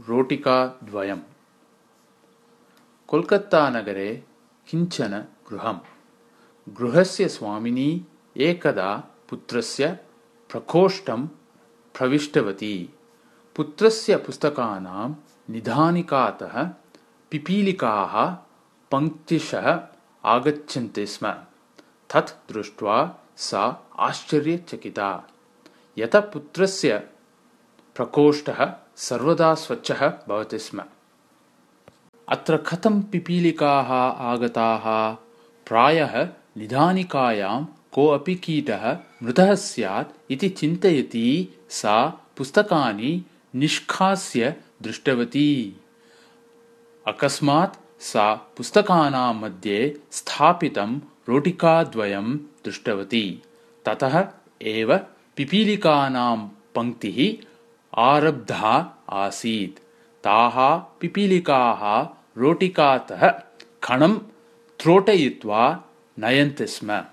रोटिकाद्वयम्। कोल्कत्तानगरे किञ्चन गृहम्। गृहस्य स्वामिनी एकदा पुत्रस्य प्रकोष्ठं प्रविष्टवती। पुत्रस्य पुस्तकानां निधानिकातः पिपीलिकाः पङ्क्तिशः आगच्छन्ति स्म। तत् दृष्ट्वा सा आश्चर्यचकिता। यत पुत्रस्य प्रकोष्ठः सर्वदा स्वच्छः भवति स्म। अत्र कथं पिपीलिकाः आगताः? प्रायः निधानिकायां कोऽपि कीटः मृतः स्यात् इति चिन्तयती सा पुस्तकानि निष्कास्य दृष्टवती। अकस्मात् सा पुस्तकानां मध्ये स्थापितं रोटिकाद्वयं दृष्टवती। ततः एव पिपीलिकानां पङ्क्तिः आरब्धा आसीत्। ताः पिपीलिकाः रोटिकातः खणं त्रोटयित्वा नयन्ति स्म।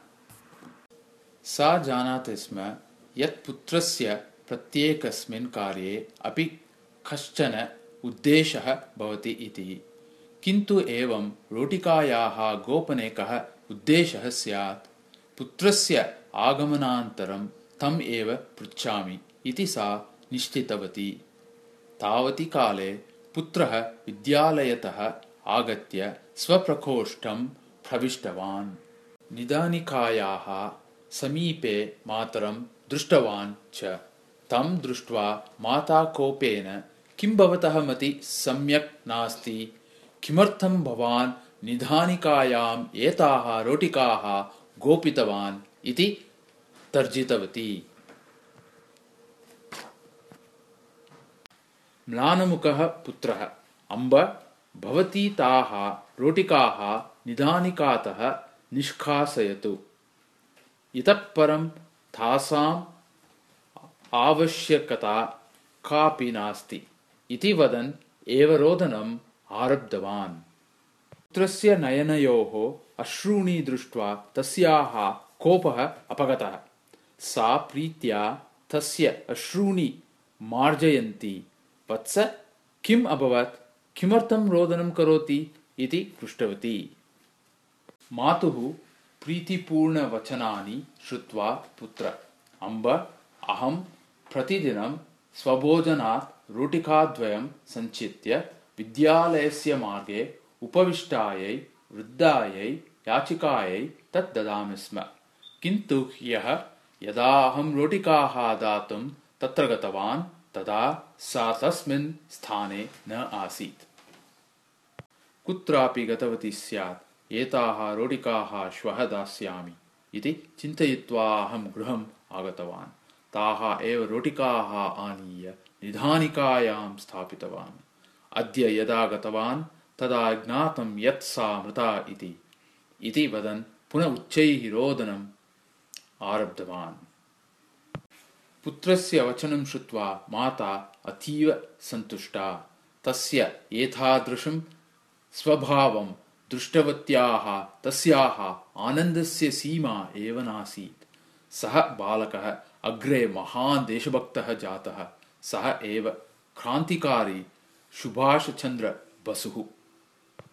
सा जानाति स्म यत् पुत्रस्य प्रत्येकस्मिन् कार्ये अपि कश्चन उद्देशः भवति इति। किन्तु एवं रोटिकायाः गोपने कः उद्देशः स्यात्? पुत्रस्य आगमनान्तरं तम् एव पृच्छामि इति सा निश्चितवती। तावति काले पुत्रः विद्यालयतः आगत्य स्वप्रकोष्ठं प्रविष्टवान्। निदानिकायाः समीपे मातरं दृष्टवान् च। तं दृष्ट्वा माता कोपेन किं भवतः मति? सम्यक् नास्ति। किमर्थं भवान् निधानिकायाम् एताः रोटिकाः गोपितवान्? इति तर्जितवती म्लानमुखः पुत्रः अम्ब भवती ताः रोटिकाः निधानिकातः निष्कासयतु इतः परं तासाम् आवश्यकता कापि नास्ति इति वदन् एव रोदनम् आरब्धवान् पुत्रस्य नयनयोः अश्रूणि दृष्ट्वा तस्याः कोपः अपगतः सा प्रीत्या तस्य अश्रूणि मार्जयन्ती वत्स किम् अभवत्? किमर्थं रोदनं करोति इति पृष्टवती। मातुः प्रीतिपूर्णवचनानि श्रुत्वा पुत्र। अम्ब अहं प्रतिदिनं स्वभोजनात् रोटिकाद्वयं सञ्चित्य विद्यालयस्य मार्गे उपविष्टायै वृद्धायै याचिकायै तत् ददामि स्म। किन्तु ह्यः यदा अहं रोटिकाः दातुं तत्र गतवान् तदा सा तस्मिन् स्थाने न आसीत्। कुत्रापि गतवती स्यात् एताः रोटिकाः श्वः दास्यामि इति चिन्तयित्वा अहं गृहम् आगतवान्। ताः एव रोटिकाः आनीय निधानिकायां स्थापितवान्। अद्य यदा गतवान् तदा ज्ञातं यत् सा मृता इति वदन् पुनः उच्चैः रोदनम् आरब्धवान् पुत्रस्य वचनं श्रुत्वा माता अतीव सन्तुष्टा। तस्य एतादृशं स्वभावं दृष्टवत्याः तस्याः आनन्दस्य सीमा एव नासीत्। सः बालकः अग्रे महान् देशभक्तः जातः। सः एव क्रान्तिकारी सुभाषचन्द्र बसुः